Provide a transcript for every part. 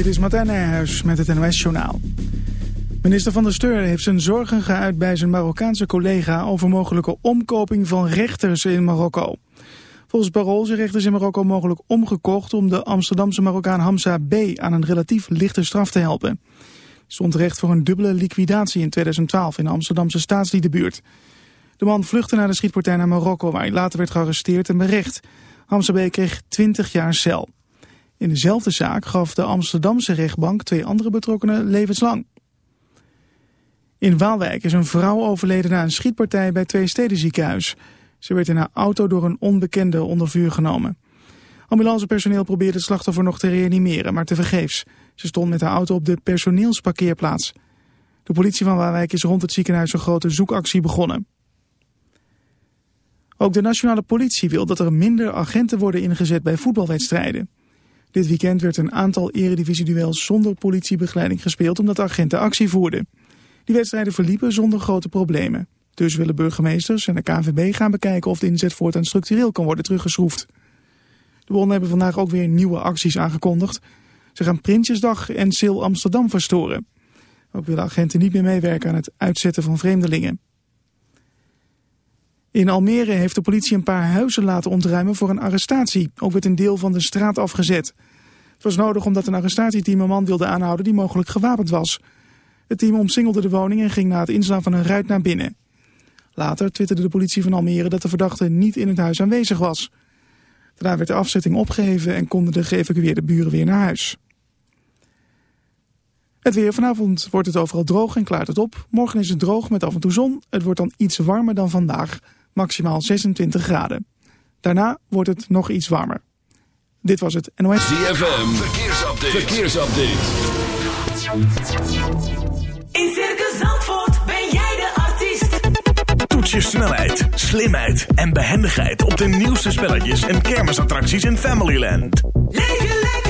Dit is Martijn Nijhuis met het NOS-journaal. Minister van der Steur heeft zijn zorgen geuit bij zijn Marokkaanse collega... over mogelijke omkoping van rechters in Marokko. Volgens Parool zijn rechters in Marokko mogelijk omgekocht... om de Amsterdamse Marokkaan Hamza B. aan een relatief lichte straf te helpen. Hij stond terecht voor een dubbele liquidatie in 2012 in de Amsterdamse staatsliedenbuurt. De man vluchtte naar de schietpartij naar Marokko... waar hij later werd gearresteerd en berecht. Hamza B. kreeg 20 jaar cel. In dezelfde zaak gaf de Amsterdamse rechtbank twee andere betrokkenen levenslang. In Waalwijk is een vrouw overleden na een schietpartij bij twee ziekenhuis. Ze werd in haar auto door een onbekende onder vuur genomen. Ambulancepersoneel probeerde het slachtoffer nog te reanimeren, maar tevergeefs. Ze stond met haar auto op de personeelsparkeerplaats. De politie van Waalwijk is rond het ziekenhuis een grote zoekactie begonnen. Ook de nationale politie wil dat er minder agenten worden ingezet bij voetbalwedstrijden. Dit weekend werd een aantal eredivisie-duels zonder politiebegeleiding gespeeld omdat agenten actie voerden. Die wedstrijden verliepen zonder grote problemen. Dus willen burgemeesters en de KNVB gaan bekijken of de inzet voortaan structureel kan worden teruggeschroefd. De bonden hebben vandaag ook weer nieuwe acties aangekondigd. Ze gaan Prinsjesdag en Sil Amsterdam verstoren. Ook willen agenten niet meer meewerken aan het uitzetten van vreemdelingen. In Almere heeft de politie een paar huizen laten ontruimen voor een arrestatie. Ook werd een deel van de straat afgezet. Het was nodig omdat een arrestatieteam een man wilde aanhouden die mogelijk gewapend was. Het team omsingelde de woning en ging na het inslaan van een ruit naar binnen. Later twitterde de politie van Almere dat de verdachte niet in het huis aanwezig was. Daarna werd de afzetting opgeheven en konden de geëvacueerde buren weer naar huis. Het weer vanavond wordt het overal droog en klaart het op. Morgen is het droog met af en toe zon. Het wordt dan iets warmer dan vandaag maximaal 26 graden. Daarna wordt het nog iets warmer. Dit was het NOS. ZFM, verkeersupdate. verkeersupdate. In Circus Zandvoort ben jij de artiest. Toets je snelheid, slimheid en behendigheid op de nieuwste spelletjes en kermisattracties in Familyland. Leef je lekker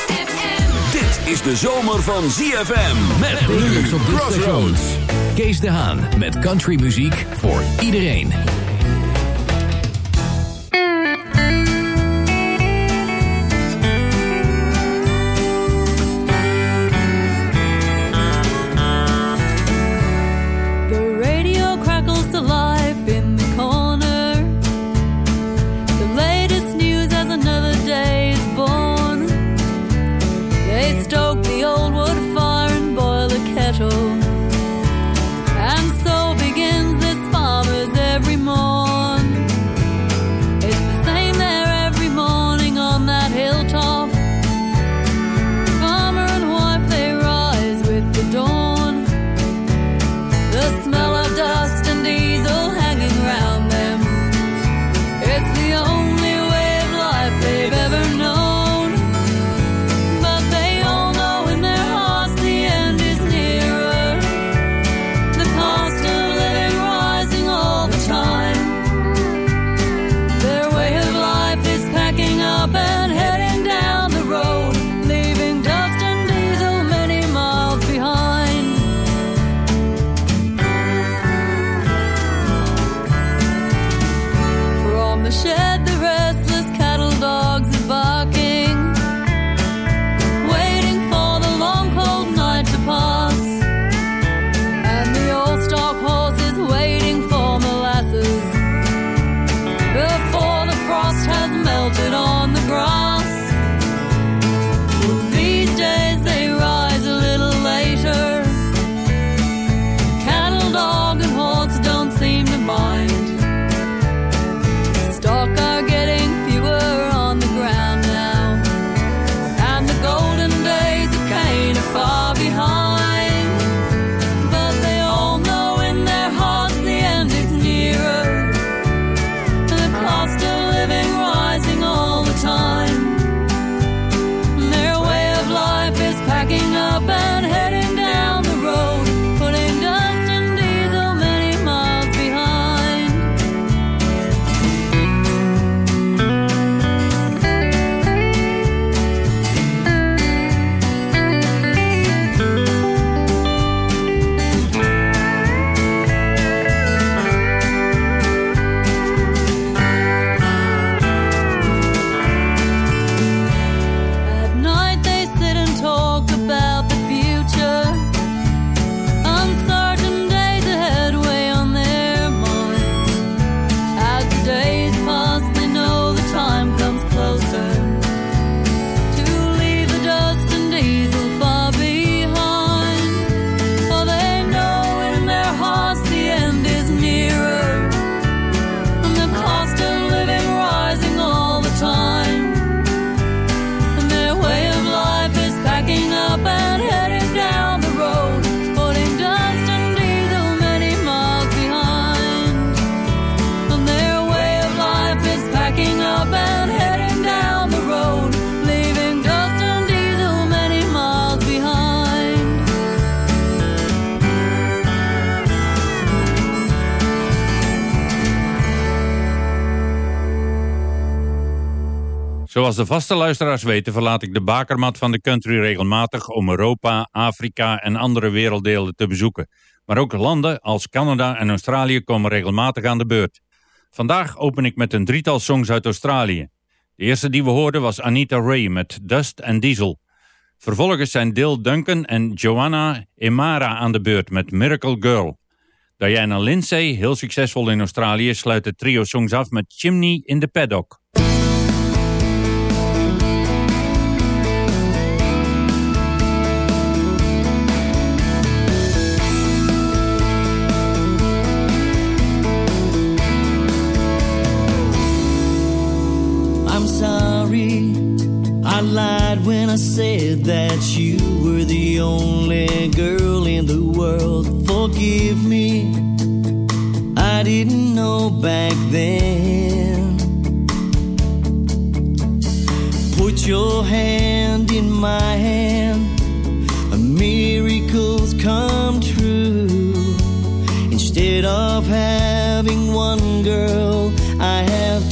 Is de zomer van ZFM. Met nu Crossroads. Kees de Haan met countrymuziek voor iedereen. Zoals de vaste luisteraars weten verlaat ik de bakermat van de country regelmatig om Europa, Afrika en andere werelddelen te bezoeken. Maar ook landen als Canada en Australië komen regelmatig aan de beurt. Vandaag open ik met een drietal songs uit Australië. De eerste die we hoorden was Anita Ray met Dust and Diesel. Vervolgens zijn Dil Duncan en Joanna Emara aan de beurt met Miracle Girl. Diana Lindsay, heel succesvol in Australië, sluit het trio songs af met Chimney in the Paddock. Lied when I said that you were the only girl in the world. Forgive me, I didn't know back then. Put your hand in my hand, and miracles come true. Instead of having one girl, I have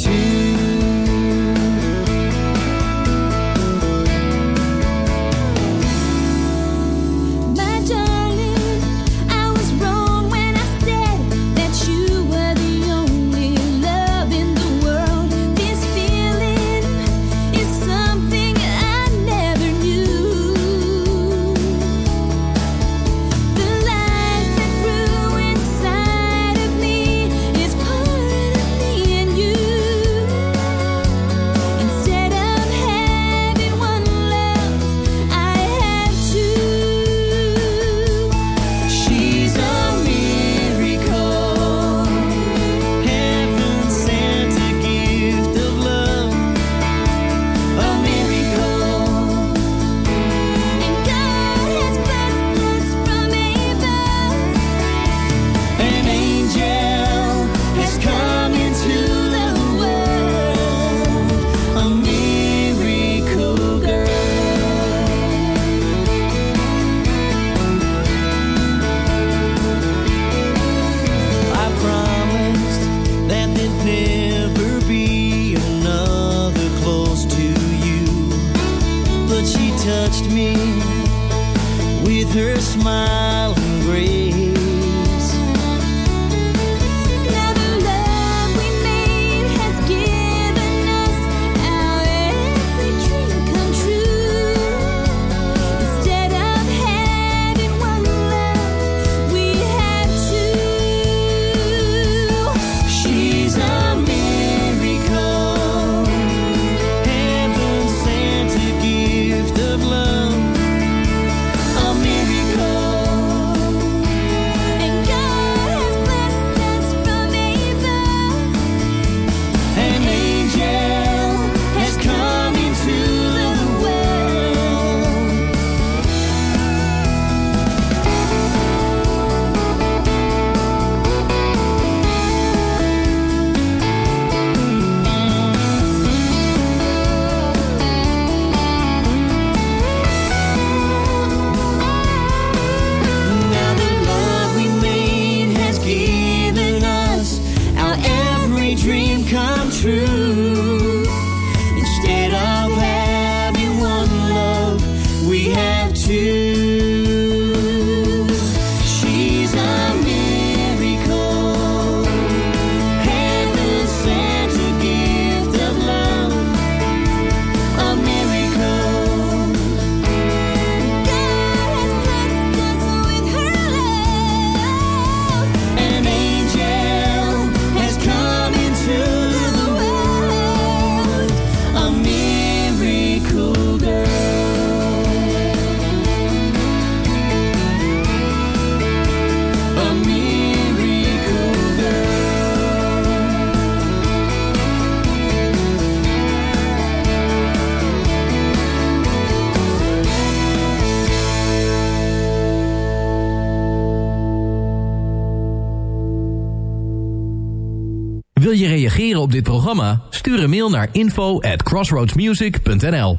naar info at crossroadsmusic.nl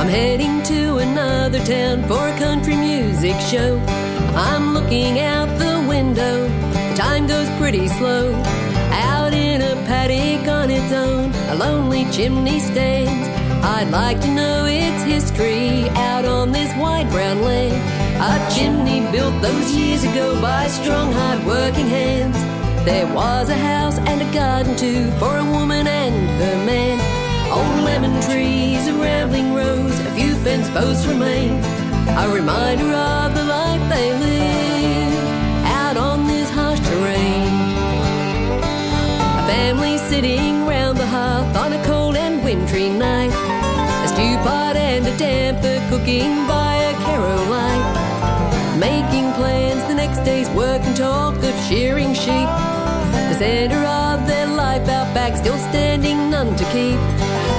I'm heading to another town for a country music show. I'm looking out the window. The time goes pretty slow. Out in a paddock on its own, a lonely chimney stands. I'd like to know its history wide brown land. A chimney built those years ago by strong, hard working hands. There was a house and a garden too for a woman and her man. Old lemon trees, a rambling rose, a few fence posts remain. A reminder of the life they lived out on this harsh terrain. A family sitting round the hearth on a cold and wintry night. Pot and a damper cooking by a carol light. Making plans the next day's work and talk of shearing sheep. The center of their life out back still standing, none to keep.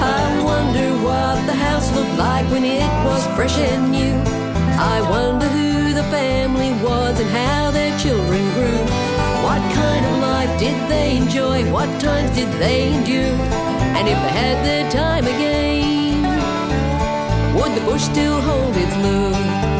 I wonder what the house looked like when it was fresh and new. I wonder who the family was and how their children grew. What kind of life did they enjoy? What times did they endure? And if they had their time again, would the bush still hold its lure?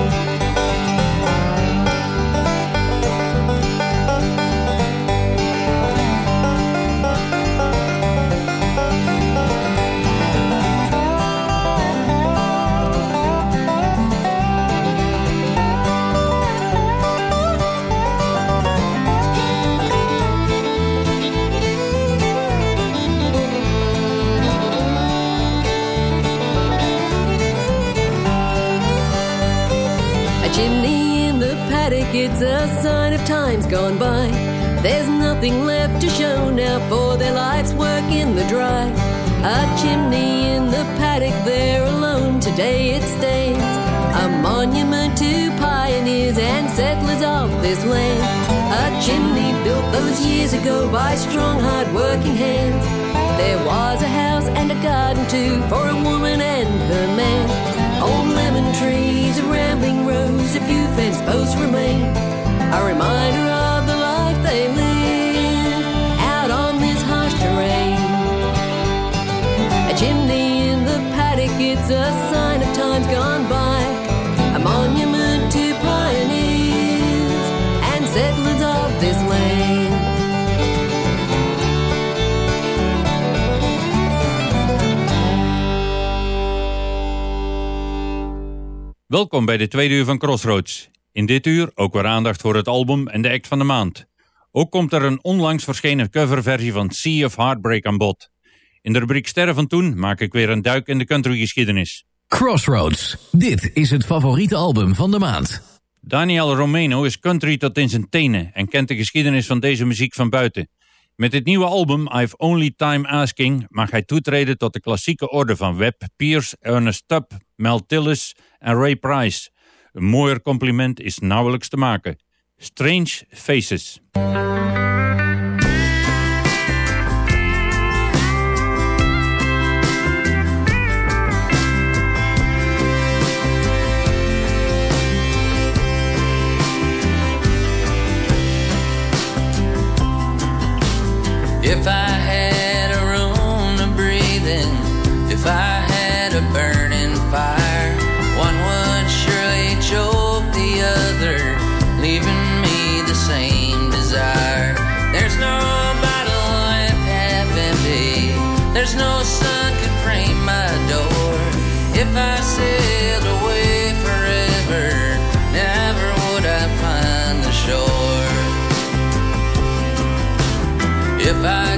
It's a sign of times gone by. There's nothing left to show now for their life's work in the dry. A chimney in the paddock, there alone today it stands. A monument to pioneers and settlers of this land. A chimney built those years ago by strong, hard working hands. There was a house and a garden too for a woman and her man. Old lemon trees, a rambling fence posts remain. A reminder of the life they lived out on this harsh terrain. A chimney in the paddock, it's a sign of times gone by. Welkom bij de tweede uur van Crossroads. In dit uur ook weer aandacht voor het album en de act van de maand. Ook komt er een onlangs verschenen coverversie van Sea of Heartbreak aan bod. In de rubriek Sterren van Toen maak ik weer een duik in de countrygeschiedenis. Crossroads. Dit is het favoriete album van de maand. Daniel Romano is country tot in zijn tenen en kent de geschiedenis van deze muziek van buiten. Met dit nieuwe album I've Only Time Asking mag hij toetreden tot de klassieke orde van Webb, Pierce, Ernest Tubb, Mel Tillis en Ray Price. Een mooier compliment is nauwelijks te maken. Strange Faces. If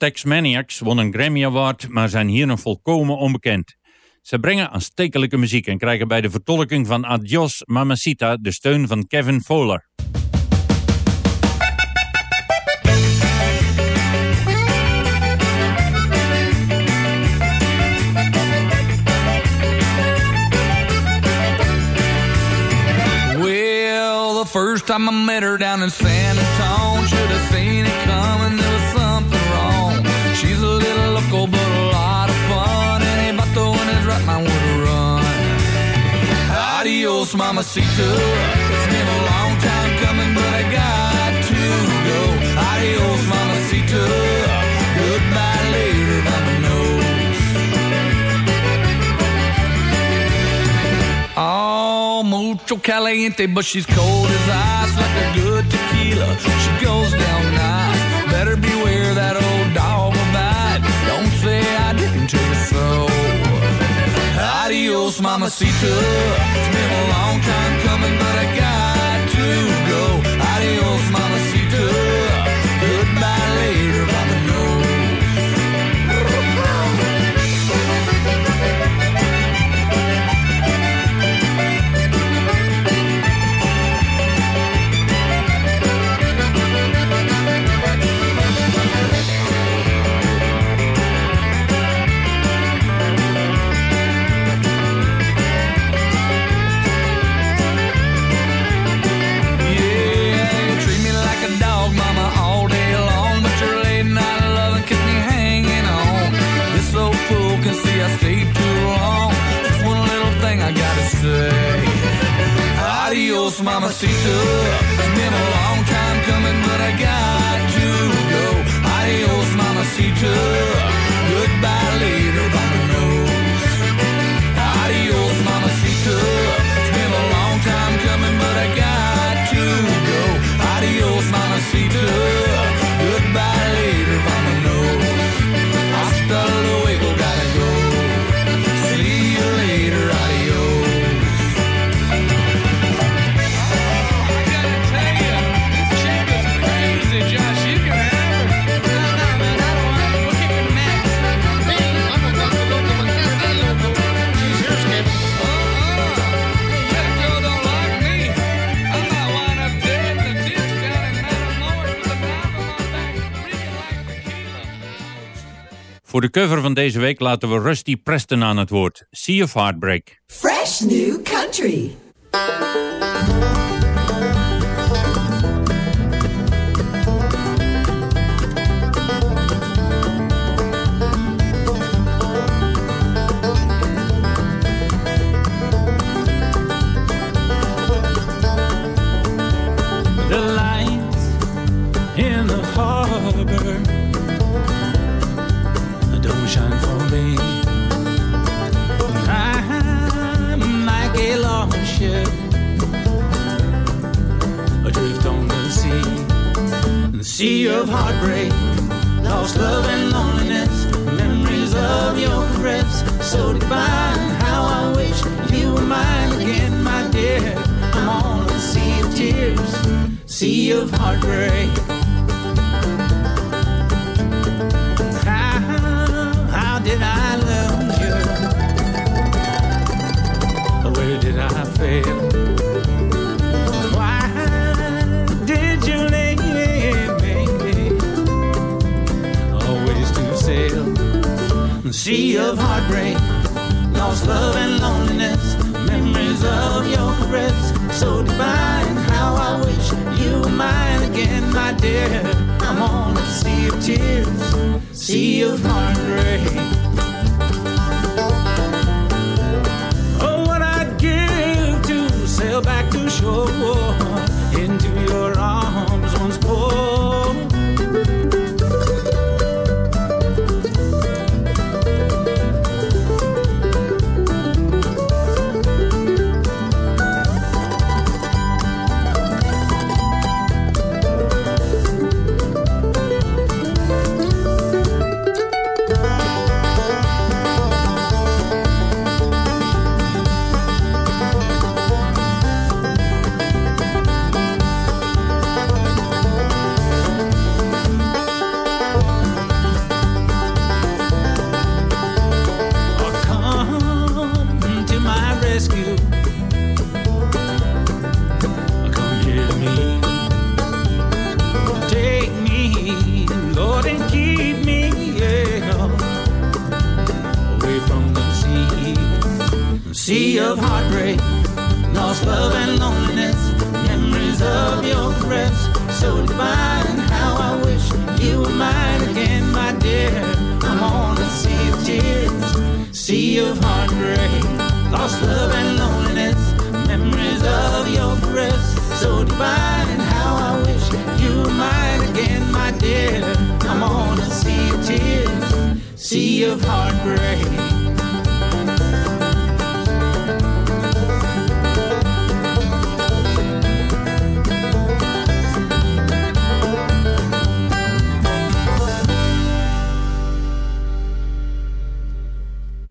Los Tex Maniacs won een Grammy Award, maar zijn hier nog volkomen onbekend. Ze brengen aanstekelijke muziek en krijgen bij de vertolking van Adios Mamacita de steun van Kevin Fowler. The first time I met her down in San Antonio, should have seen it coming. Was something. She's a little local, but a lot of fun. And if I throw in his right mind would run. Adios, mamacita. It's been a long time coming, but I got to go. Adios, mamacita. Goodbye later, mama knows. Oh, mucho caliente, but she's cold as ice, like a good tequila. She goes down nice. Better beware Adios, mamacita. It's been a long time coming, but I got to go. Adios, mamacita. Adios, mamacita. It's been a long time coming, but I got to go. Voor de cover van deze week laten we Rusty Preston aan het woord. Sea of Heartbreak. Fresh new country. Sea of heartbreak, lost love and loneliness, memories of your caress, so divine. How I wish you were mine again, my dear. I'm on a sea of tears, sea of heartbreak. How, how did I love you? Where did I fail? Sea of heartbreak, lost love and loneliness, memories of your caress, so divine. How I wish you were mine again, my dear. I'm on a sea of tears, sea of heartbreak. Oh, what I'd give to sail back to shore sea of heartbreak.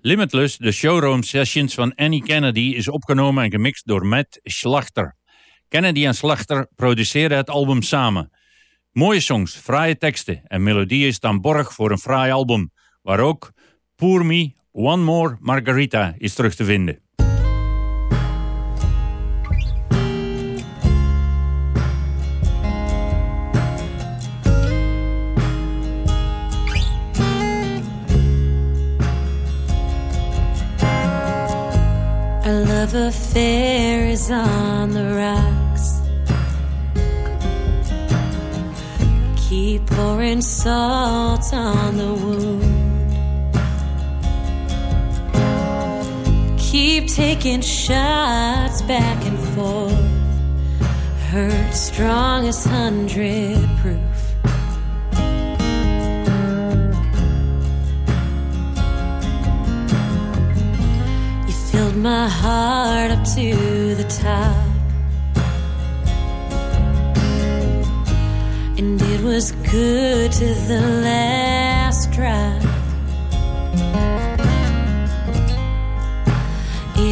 Limitless, de showroom sessions van Annie Kennedy, is opgenomen en gemixt door Matt Schlachter. Kennedy en Schlachter produceren het album samen. Mooie songs, fraaie teksten en melodieën staan borg voor een fraai album, waar ook Pour Me, One More Margarita is terug te vinden. Love affair is on the rocks. Keep pouring salt on the wound. Keep taking shots back and forth. Hurt strong as hundred proof. You filled my heart up to the top. And it was good to the last drop.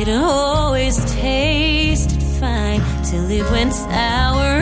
It always tasted fine till it went sour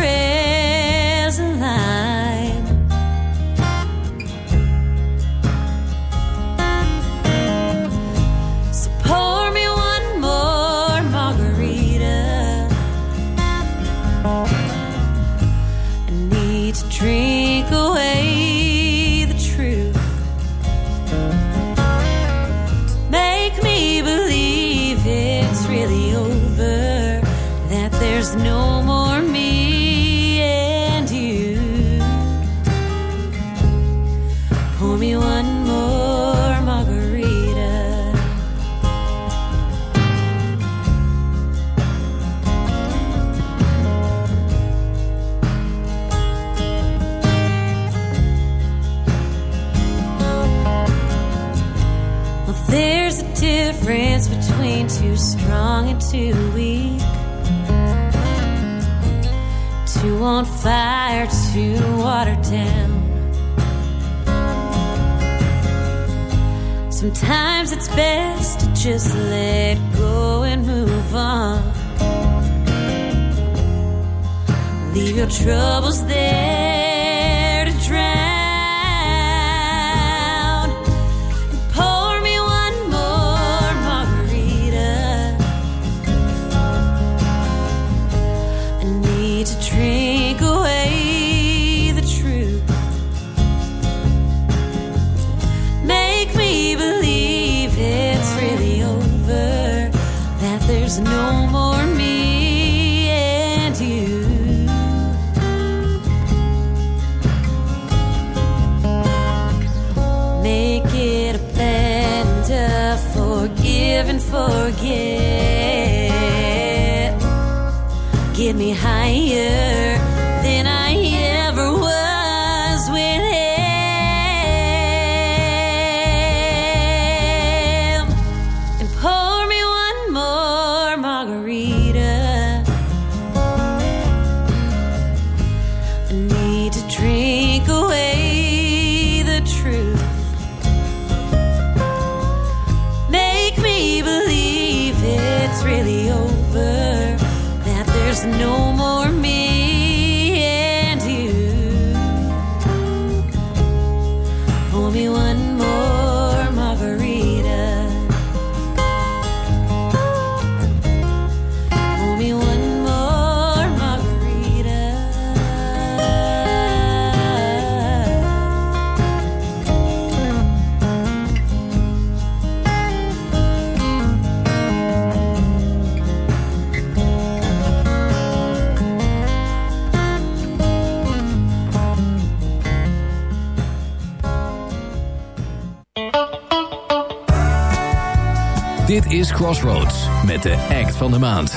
Crossroads met de act van de maand.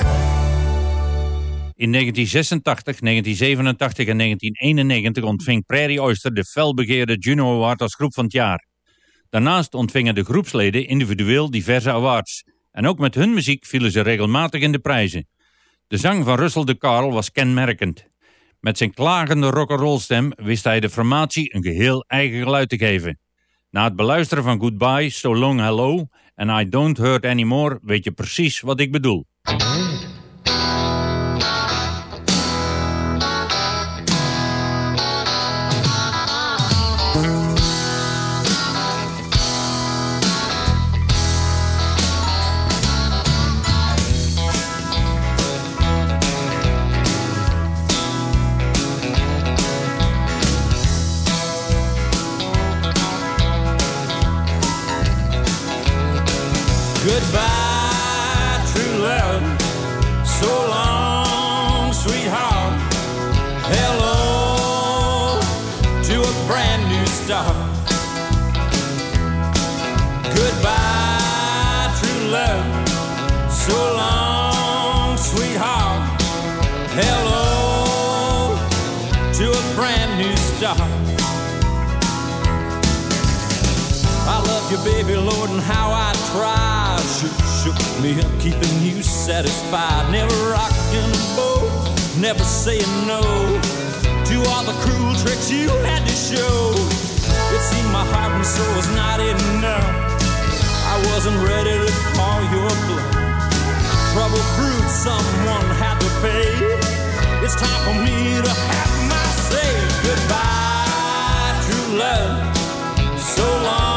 In 1986, 1987 en 1991 ontving Prairie Oyster de felbegeerde Juno Award als groep van het jaar. Daarnaast ontvingen de groepsleden individueel diverse awards. En ook met hun muziek vielen ze regelmatig in de prijzen. De zang van Russell de Carl was kenmerkend. Met zijn klagende rock'n'roll stem wist hij de formatie een geheel eigen geluid te geven. Na het beluisteren van Goodbye, So Long Hello en I Don't Hurt Anymore weet je precies wat ik bedoel. Start. Goodbye, true love. So long, sweetheart. Hello to a brand new start. I love you, baby, Lord, and how I try. Shook, shook me up, keeping you satisfied. Never rocking the boat, never saying no to all the cruel tricks you had to show. It seemed my heart and soul was not enough. I wasn't ready to call your bluff. Trouble brewed, someone had to pay. It's time for me to have my say. Goodbye, true love. So long,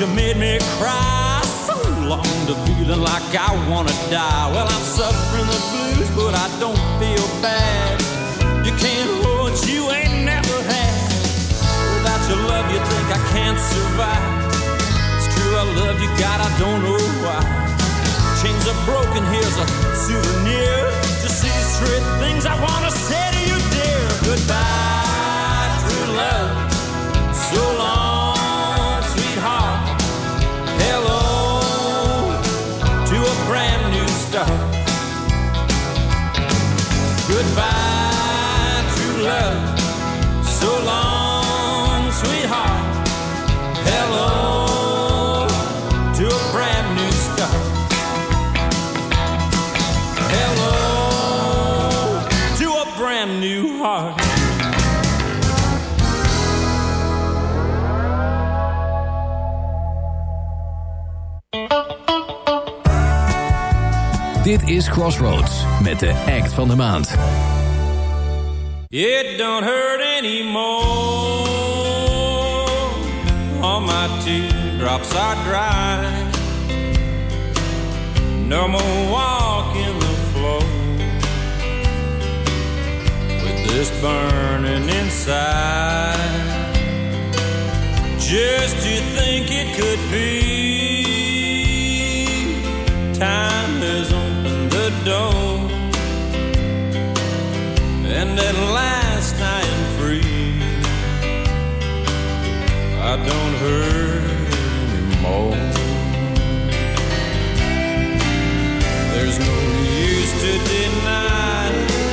you made me cry. So long to feeling like I wanna die. Well, I'm suffering the blues, but I don't feel bad. You can't hold what you ain't never had. Without your love, you think I can't survive. It's true, I love you, God, I don't know why. Chains are broken, here's a souvenir. Just three things I wanna say to you, dear. Goodbye, true love. Crossroads met de act van de maand. It don't hurt anymore. All my teardrops are dry. No more walking the floor with this burning inside. Just to think it could be. Don't hurt anymore. There's no use to deny.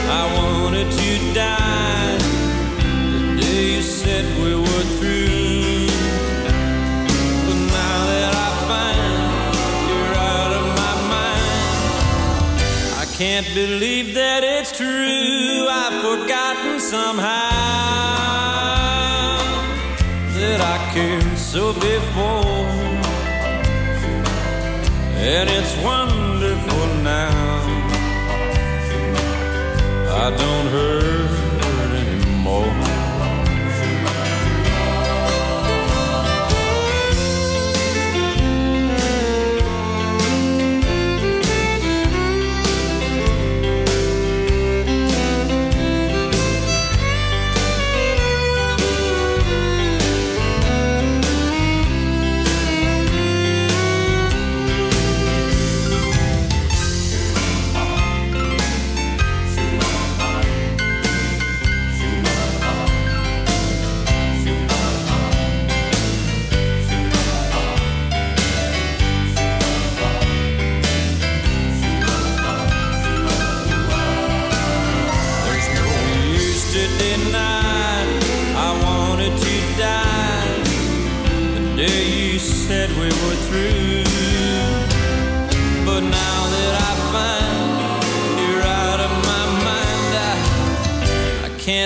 I wanted to die the day you said we were through. But now that I find you're out of my mind, I can't believe that it's true. I've forgotten somehow cared so before. And it's wonderful now. I don't hurt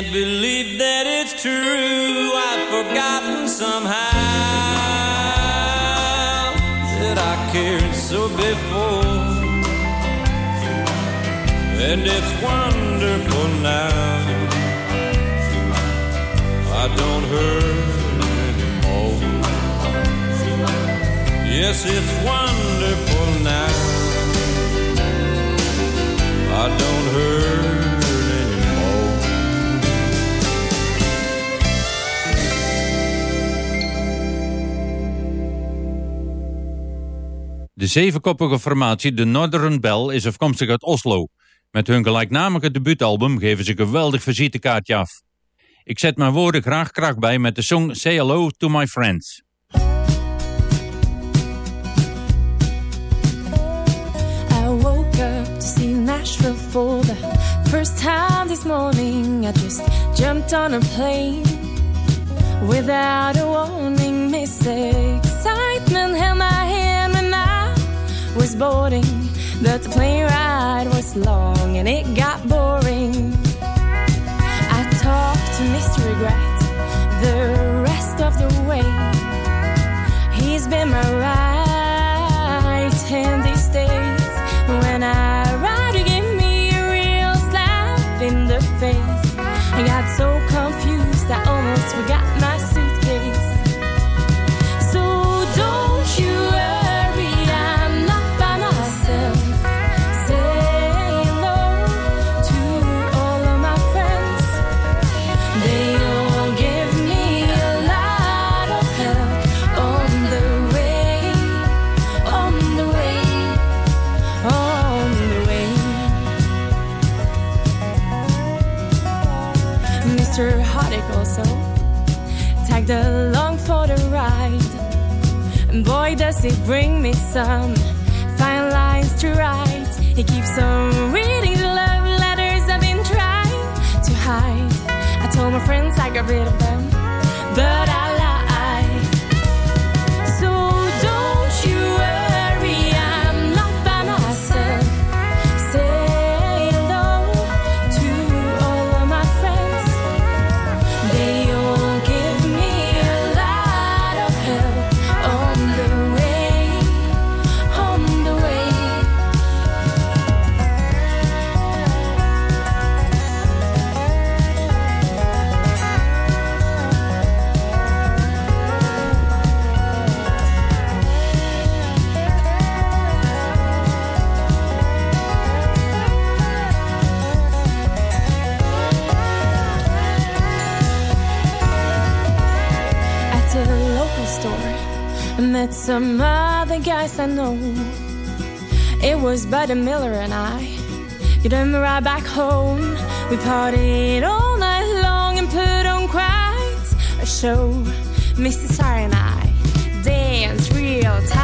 can't believe that it's true. I've forgotten somehow that I cared so before. And it's wonderful now. I don't hurt anymore. Yes, it's wonderful now. I don't hurt De zevenkoppige formatie The Northern Bell is afkomstig uit Oslo. Met hun gelijknamige debuutalbum geven ze geweldig visitekaartje af. Ik zet mijn woorden graag kracht bij met de song Say Hello to My Friends. I woke up to see Nashville first time this morning. I just jumped on a plane without a warning. Miss was boarding, but the plane ride was long and it got boring. I talked to Mr. Regret the rest of the way. He's been my right does he bring me some fine lines to write. He keeps on reading the love letters I've been trying to hide. I told my friends I got rid of them, but I I know. It was Buddy Miller and I. Get him right back home. We partied all night long and put on quite a show. Mr. Tire and I danced real tight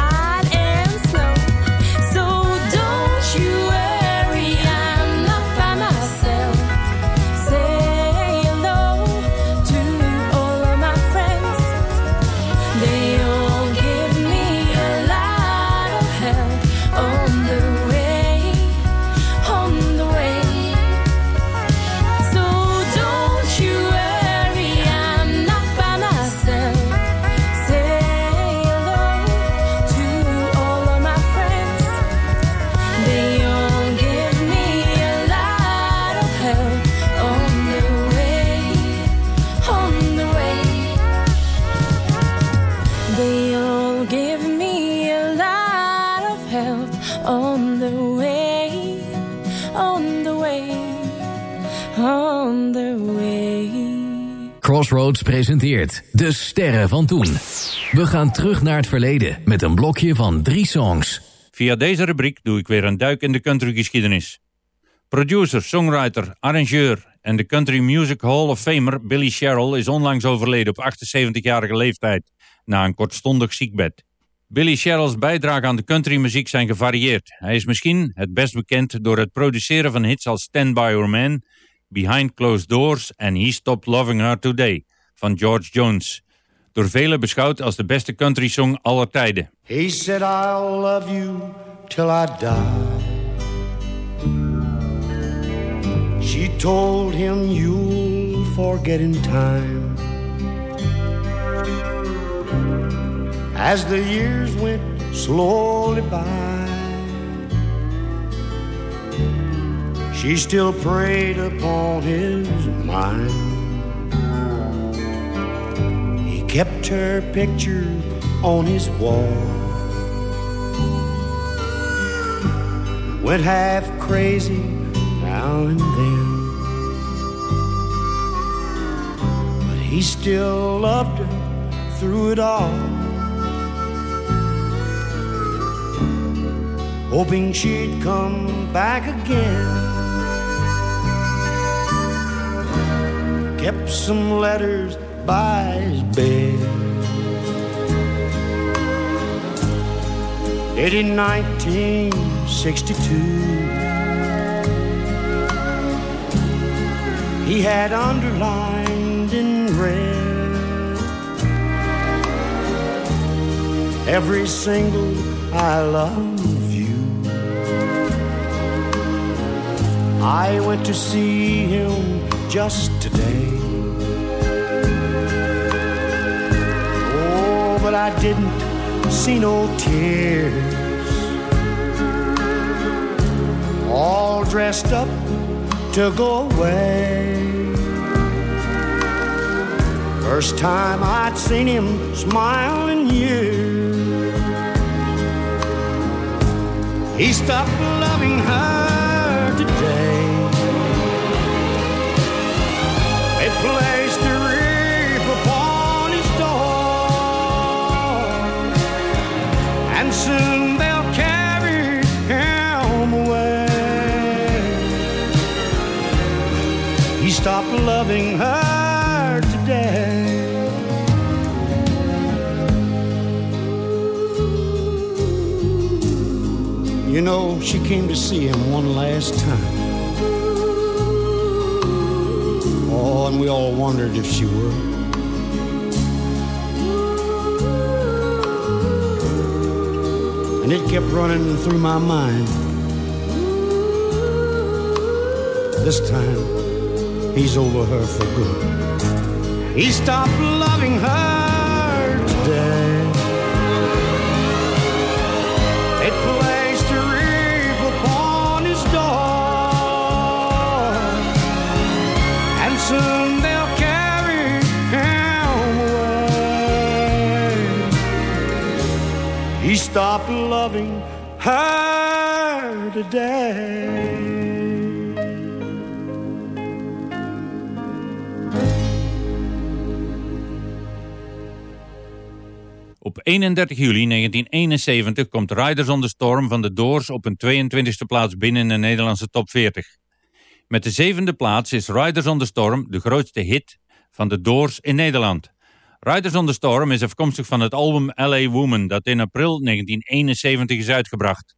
on the way. Crossroads presenteert De Sterren van Toen. We gaan terug naar het verleden met een blokje van drie songs. Via deze rubriek doe ik weer een duik in de countrygeschiedenis. Producer, songwriter, arrangeur en de Country Music Hall of Famer Billy Sherrill is onlangs overleden op 78-jarige leeftijd na een kortstondig ziekbed. Billy Sherrill's bijdrage aan de countrymuziek zijn gevarieerd. Hij is misschien het best bekend door het produceren van hits als Stand By Your Man, Behind Closed Doors en He Stopped Loving Her Today van George Jones. Door velen beschouwd als de beste country song aller tijden. He said, I'll love you till I die. She told him, You'll forget in time. As the years went slowly by, she still preyed upon his mind. He kept her picture on his wall. Went half crazy now and then. But he still loved her through it all. Hoping she'd come back again. Kept some letters by his bed. dated 1962. He had underlined in red every single I love you. I went to see him just today. Oh, but I didn't see no tears. All dressed up to go away. First time I'd seen him smile in years. He stopped loving her soon they'll carry him away. He stopped loving her today. You know, she came to see him one last time. Oh, and we all wondered if she would. And it kept running through my mind. This time, he's over her for good. He stopped loving her stopped loving her today. Op 31 juli 1971 komt Riders on the Storm van de Doors op een 22e plaats binnen in de Nederlandse top 40. Met de zevende plaats is Riders on the Storm de grootste hit van de Doors in Nederland. Riders on the Storm is afkomstig van het album LA Woman dat in april 1971 is uitgebracht.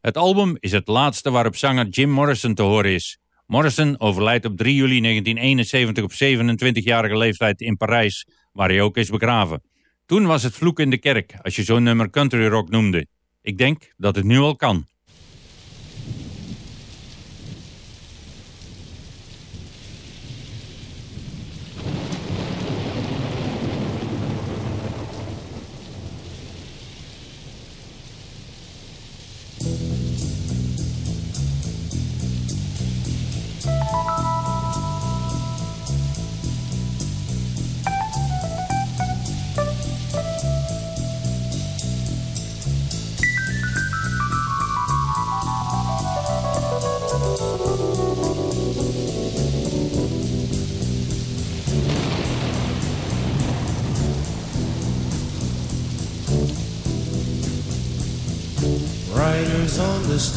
Het album is het laatste waarop zanger Jim Morrison te horen is. Morrison overlijdt op 3 juli 1971 op 27-jarige leeftijd in Parijs, waar hij ook is begraven. Toen was het vloek in de kerk, als je zo'n nummer country rock noemde. Ik denk dat het nu al kan.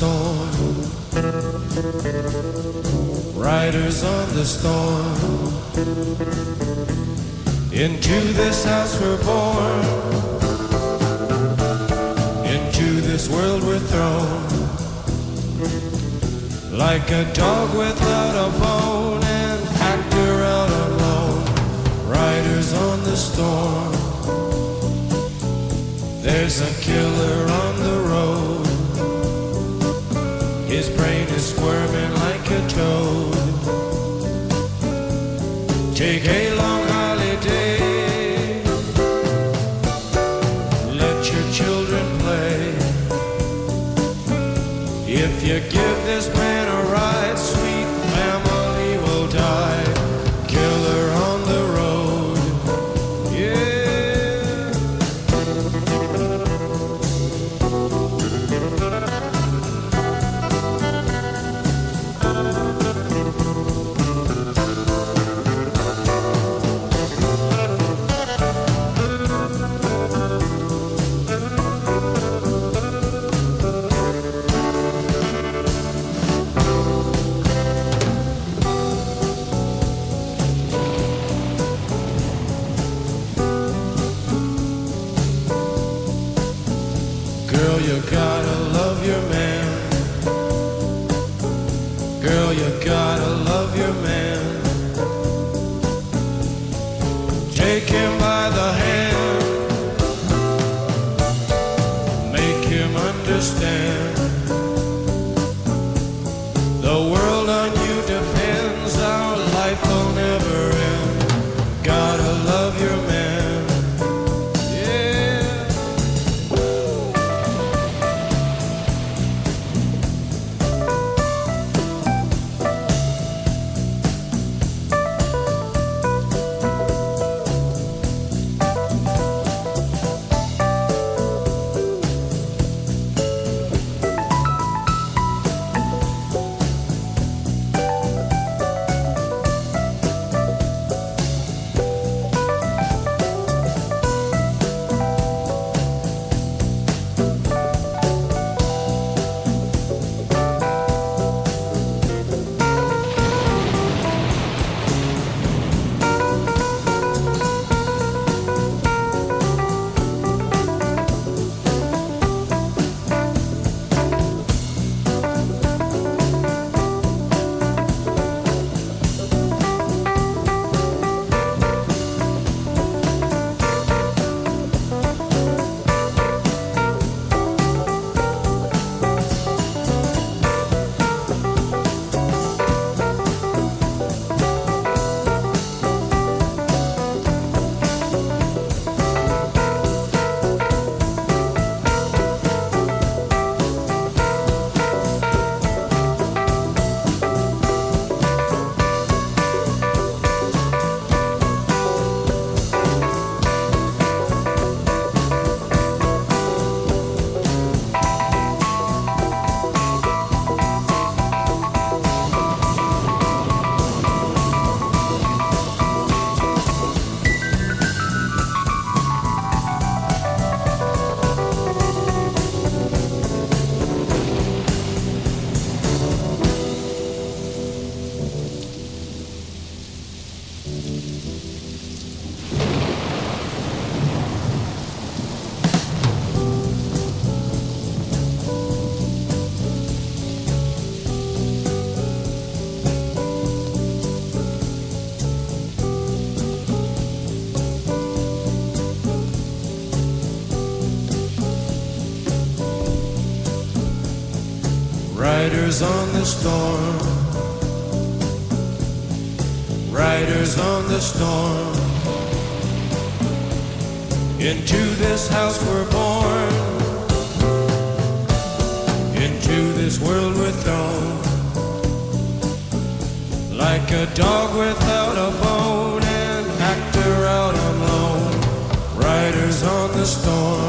Storm. Riders on the storm. Into this house we're born. Into this world we're thrown. Like a dog without a bone, an actor out alone. Riders on the storm. There's a killer on the road. Squirming like Riders on the storm. Riders on the storm. Into this house we're born. Into this world we're thrown. Like a dog without a bone, an actor out alone. Riders on the storm.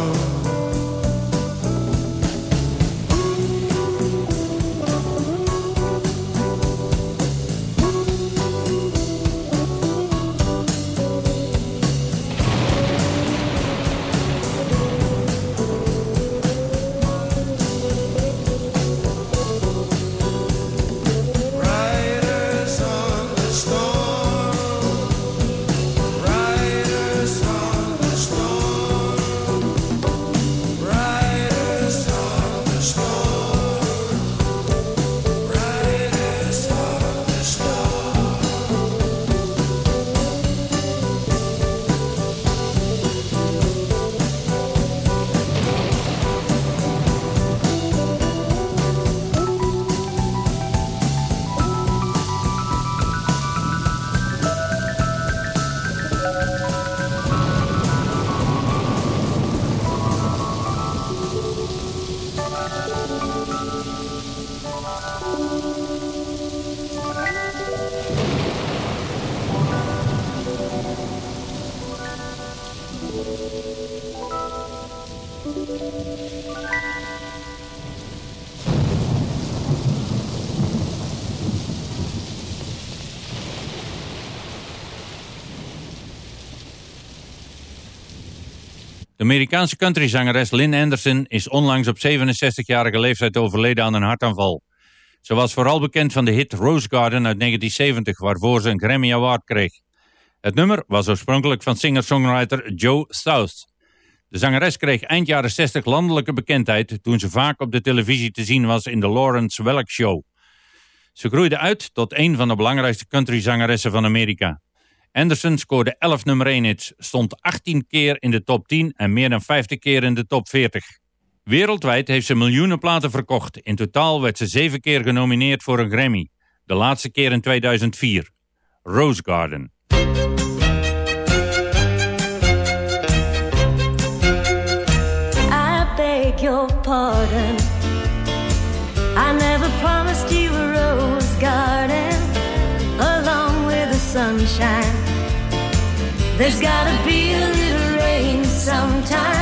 De Amerikaanse countryzangeres Lynn Anderson is onlangs op 67-jarige leeftijd overleden aan een hartaanval. Ze was vooral bekend van de hit Rose Garden uit 1970, waarvoor ze een Grammy Award kreeg. Het nummer was oorspronkelijk van singer-songwriter Joe South. De zangeres kreeg eind jaren 60 landelijke bekendheid toen ze vaak op de televisie te zien was in de Lawrence Welk Show. Ze groeide uit tot een van de belangrijkste countryzangeressen van Amerika. Anderson scoorde 11 nummer 1 hits, stond 18 keer in de top 10 en meer dan 50 keer in de top 40. Wereldwijd heeft ze miljoenen platen verkocht. In totaal werd ze 7 keer genomineerd voor een Grammy. De laatste keer in 2004. Rose Garden. I beg your pardon. There's gotta be a little rain sometimes.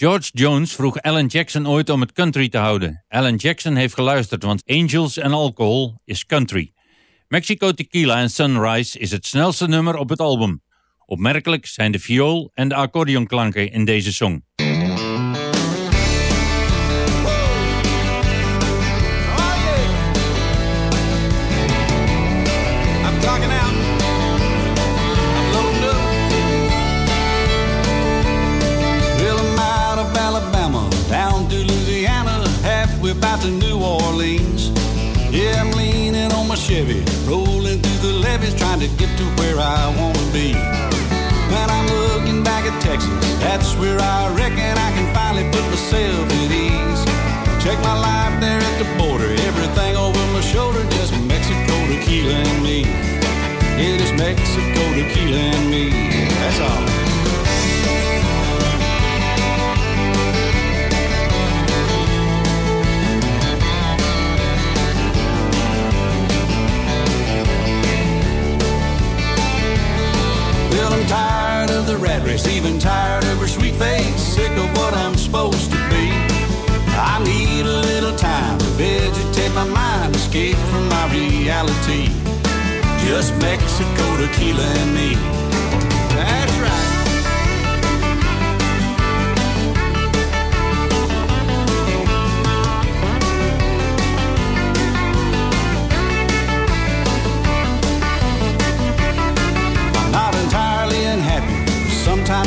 George Jones vroeg Alan Jackson ooit om het country te houden. Alan Jackson heeft geluisterd, want Angels and Alcohol is country. Mexico Tequila en Sunrise is het snelste nummer op het album. Opmerkelijk zijn de viool en de accordeonklanken in deze song. Chevy, rolling through the levees, trying to get to where I want to be. When I'm looking back at Texas, that's where I reckon I can finally put myself at ease. Check my life there at the border, everything over my shoulder, just Mexico, tequila, and me. It is Mexico, tequila, and me. That's all. Rat race, even tired of her sweet face, sick of what I'm supposed to be. I need a little time to vegetate my mind, escape from my reality. Just Mexico, tequila, and me.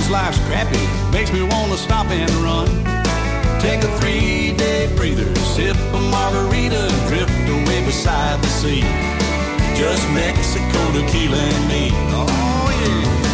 Sometimes life's crappy, makes me want to stop and run. Take a three day breather, sip a margarita, drift away beside the sea. Just Mexico, tequila, and me. Oh, yeah.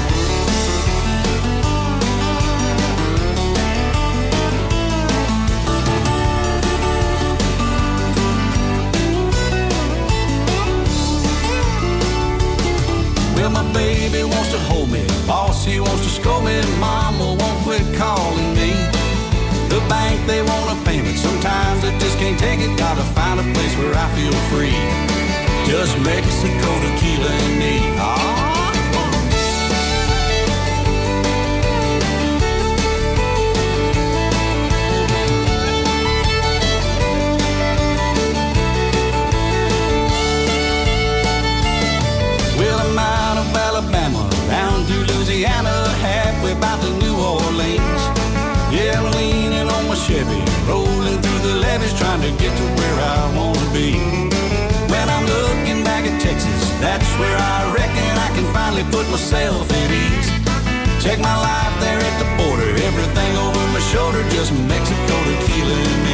Myself at ease. Check my life there at the border, everything over my shoulder, just Mexico, tequila,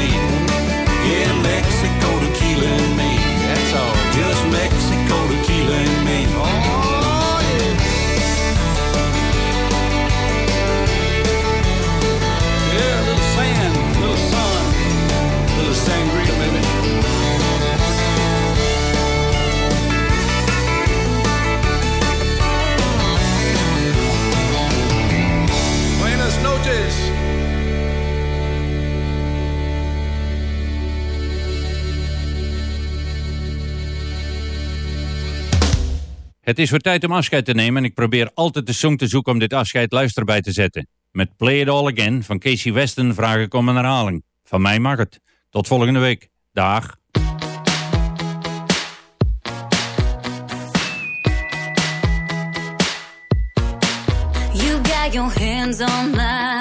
Het is weer tijd om afscheid te nemen en ik probeer altijd de song te zoeken om dit afscheid luisterbij te zetten. Met Play It All Again van Casey Weston vraag ik om een herhaling. Van mij mag het. Tot volgende week. Dag. You got your hands on.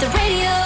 the radio.